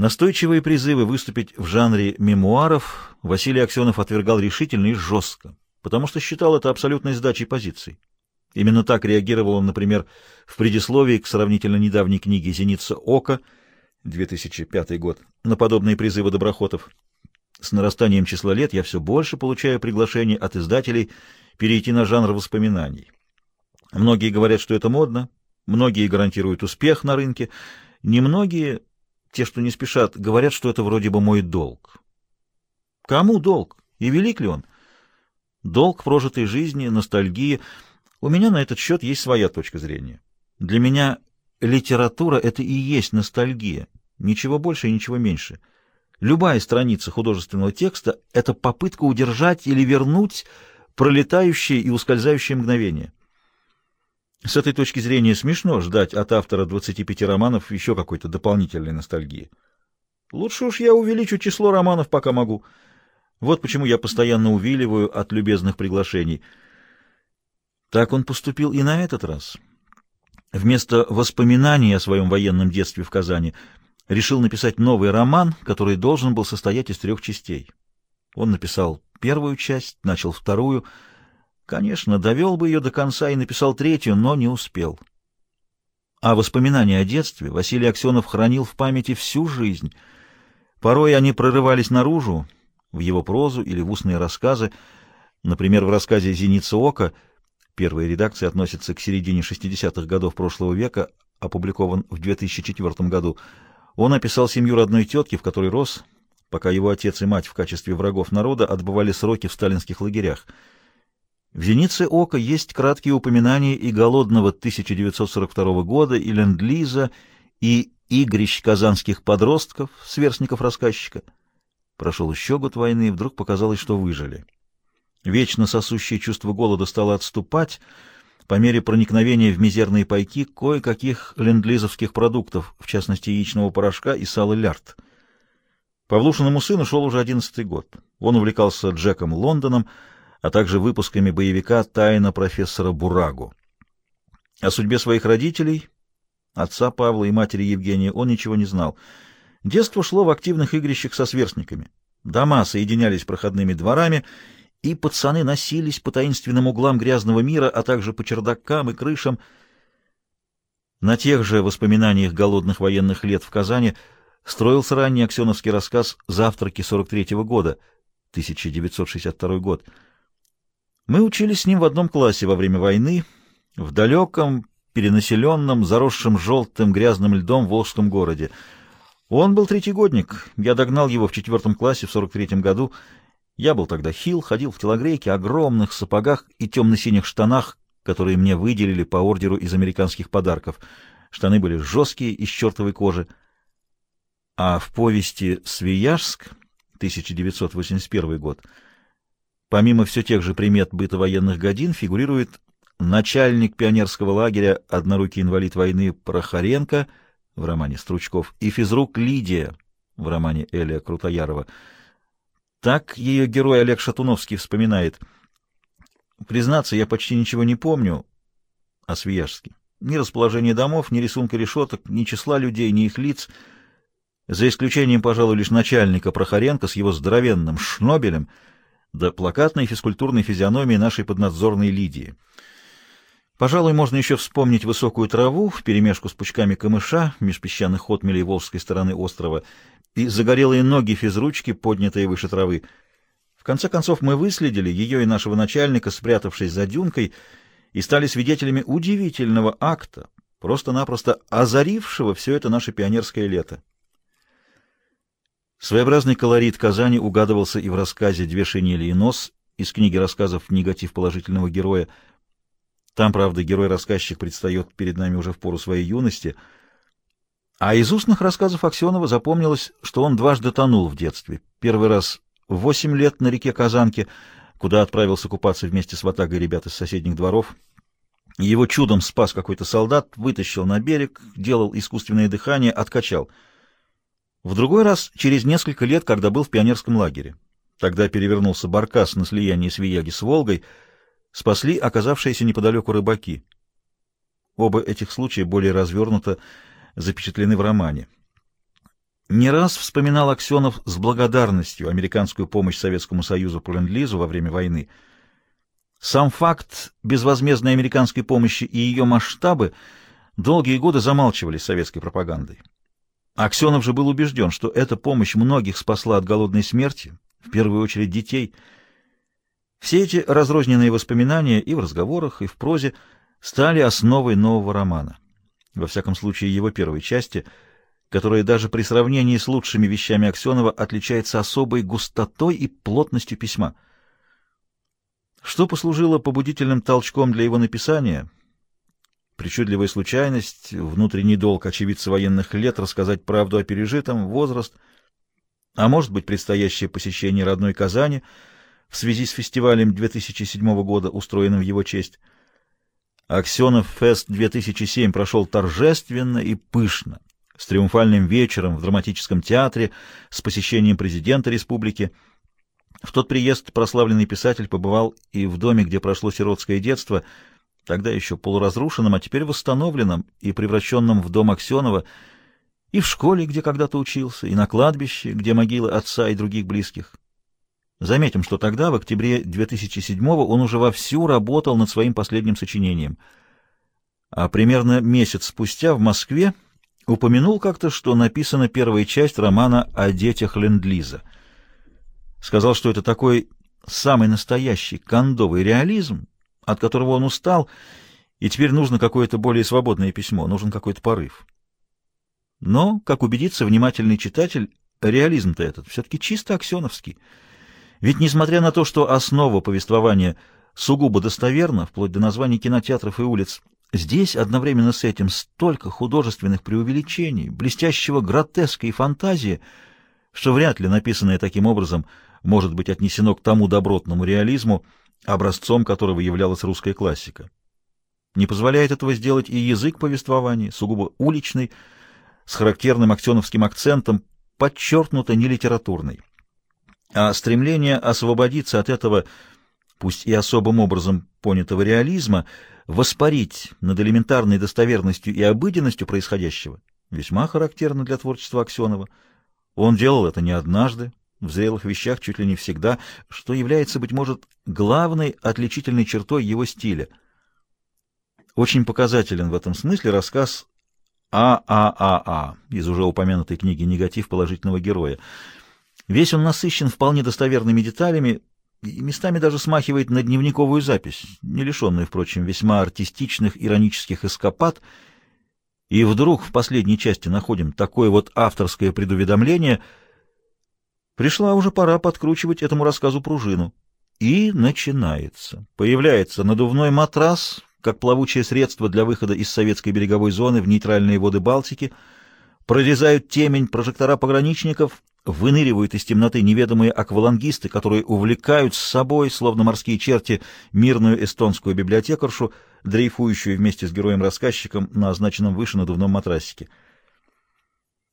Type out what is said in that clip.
Настойчивые призывы выступить в жанре мемуаров Василий Аксенов отвергал решительно и жестко, потому что считал это абсолютной сдачей позиций. Именно так реагировал он, например, в предисловии к сравнительно недавней книге «Зеница ока» 2005 год на подобные призывы доброхотов. С нарастанием числа лет я все больше получаю приглашений от издателей перейти на жанр воспоминаний. Многие говорят, что это модно, многие гарантируют успех на рынке, немногие, те, что не спешат, говорят, что это вроде бы мой долг. Кому долг? И велик ли он? Долг прожитой жизни, ностальгии. У меня на этот счет есть своя точка зрения. Для меня литература — это и есть ностальгия, ничего больше и ничего меньше. Любая страница художественного текста — это попытка удержать или вернуть пролетающее и ускользающее мгновение. С этой точки зрения смешно ждать от автора 25 романов еще какой-то дополнительной ностальгии. Лучше уж я увеличу число романов, пока могу. Вот почему я постоянно увиливаю от любезных приглашений. Так он поступил и на этот раз. Вместо воспоминаний о своем военном детстве в Казани решил написать новый роман, который должен был состоять из трех частей. Он написал первую часть, начал вторую. Конечно, довел бы ее до конца и написал третью, но не успел. А воспоминания о детстве Василий Аксенов хранил в памяти всю жизнь. Порой они прорывались наружу, в его прозу или в устные рассказы. Например, в рассказе «Зеница ока» первая редакция относится к середине 60-х годов прошлого века, опубликован в 2004 году. Он описал семью родной тетки, в которой рос, пока его отец и мать в качестве врагов народа отбывали сроки в сталинских лагерях. В «Зенице ока» есть краткие упоминания и голодного 1942 года, и ленд-лиза, и игрищ казанских подростков, сверстников рассказчика. Прошел еще год войны, и вдруг показалось, что выжили. Вечно сосущее чувство голода стало отступать по мере проникновения в мизерные пайки кое-каких ленд-лизовских продуктов, в частности яичного порошка и сала лярд. Павлушиному сыну шел уже одиннадцатый год. Он увлекался Джеком Лондоном, а также выпусками боевика «Тайна профессора Бурагу». О судьбе своих родителей, отца Павла и матери Евгения, он ничего не знал. Детство шло в активных игрищах со сверстниками. Дома соединялись проходными дворами, и пацаны носились по таинственным углам грязного мира, а также по чердакам и крышам. На тех же воспоминаниях голодных военных лет в Казани – строился ранний аксеновский рассказ «Завтраки 43-го года», 1962 год. Мы учились с ним в одном классе во время войны, в далеком, перенаселенном, заросшем желтым грязным льдом волжском городе. Он был третьегодник, я догнал его в четвертом классе в 43-м году. Я был тогда хил, ходил в телогрейке, огромных сапогах и темно-синих штанах, которые мне выделили по ордеру из американских подарков. Штаны были жесткие, из чертовой кожи. А в повести «Свияжск» 1981 год помимо все тех же примет быта военных годин фигурирует начальник пионерского лагеря, однорукий инвалид войны Прохоренко в романе Стручков и физрук Лидия в романе Элия Крутоярова. Так ее герой Олег Шатуновский вспоминает. «Признаться, я почти ничего не помню о Свияжске. Ни расположения домов, ни рисунка решеток, ни числа людей, ни их лиц — за исключением, пожалуй, лишь начальника Прохоренко с его здоровенным шнобелем, да плакатной физкультурной физиономии нашей поднадзорной Лидии. Пожалуй, можно еще вспомнить высокую траву вперемешку с пучками камыша меж песчаных отмелей волжской стороны острова и загорелые ноги физручки, поднятые выше травы. В конце концов, мы выследили ее и нашего начальника, спрятавшись за дюнкой, и стали свидетелями удивительного акта, просто-напросто озарившего все это наше пионерское лето. Своеобразный колорит Казани угадывался и в рассказе «Две шинели и нос» из книги рассказов «Негатив положительного героя». Там, правда, герой-рассказчик предстает перед нами уже в пору своей юности. А из устных рассказов Аксенова запомнилось, что он дважды тонул в детстве. Первый раз в восемь лет на реке Казанке, куда отправился купаться вместе с ватагой ребят из соседних дворов. Его чудом спас какой-то солдат, вытащил на берег, делал искусственное дыхание, откачал — в другой раз через несколько лет, когда был в пионерском лагере. Тогда перевернулся баркас на слиянии Свияги с Волгой, спасли оказавшиеся неподалеку рыбаки. Оба этих случая более развернуто запечатлены в романе. Не раз вспоминал Аксенов с благодарностью американскую помощь Советскому Союзу по ленд-лизу во время войны. Сам факт безвозмездной американской помощи и ее масштабы долгие годы замалчивались советской пропагандой. Аксенов же был убежден, что эта помощь многих спасла от голодной смерти, в первую очередь детей. Все эти разрозненные воспоминания и в разговорах, и в прозе стали основой нового романа. Во всяком случае, его первой части — которое даже при сравнении с лучшими вещами Аксенова отличается особой густотой и плотностью письма. Что послужило побудительным толчком для его написания? Причудливая случайность, внутренний долг очевидца военных лет рассказать правду о пережитом, возраст, а может быть предстоящее посещение родной Казани в связи с фестивалем 2007 года, устроенным в его честь. Аксенов Фест 2007 прошел торжественно и пышно с триумфальным вечером в драматическом театре, с посещением президента республики. В тот приезд прославленный писатель побывал и в доме, где прошло сиротское детство, тогда еще полуразрушенном, а теперь восстановленном и превращенном в дом Аксенова, и в школе, где когда-то учился, и на кладбище, где могилы отца и других близких. Заметим, что тогда, в октябре 2007-го, он уже вовсю работал над своим последним сочинением. А примерно месяц спустя в Москве упомянул как-то, что написана первая часть романа о детях Ленд-Лиза. Сказал, что это такой самый настоящий кондовый реализм, от которого он устал, и теперь нужно какое-то более свободное письмо, нужен какой-то порыв. Но, как убедится внимательный читатель, реализм-то этот все-таки чисто аксеновский. Ведь, несмотря на то, что основа повествования сугубо достоверна, вплоть до названий кинотеатров и улиц, Здесь одновременно с этим столько художественных преувеличений, блестящего гротеска и фантазии, что вряд ли написанное таким образом может быть отнесено к тому добротному реализму, образцом которого являлась русская классика. Не позволяет этого сделать и язык повествования, сугубо уличный, с характерным аксеновским акцентом, подчеркнуто нелитературный. А стремление освободиться от этого, пусть и особым образом понятого реализма, воспарить над элементарной достоверностью и обыденностью происходящего весьма характерно для творчества Аксенова. Он делал это не однажды, в зрелых вещах чуть ли не всегда, что является, быть может, главной отличительной чертой его стиля. Очень показателен в этом смысле рассказ АААА из уже упомянутой книги «Негатив положительного героя». Весь он насыщен вполне достоверными деталями, и местами даже смахивает на дневниковую запись, не лишенную, впрочем, весьма артистичных иронических эскапад, и вдруг в последней части находим такое вот авторское предуведомление, пришла уже пора подкручивать этому рассказу пружину. И начинается. Появляется надувной матрас, как плавучее средство для выхода из советской береговой зоны в нейтральные воды Балтики, прорезают темень прожектора пограничников, выныривают из темноты неведомые аквалангисты, которые увлекают с собой, словно морские черти, мирную эстонскую библиотекаршу, дрейфующую вместе с героем-рассказчиком на означенном выше надувном матрасике —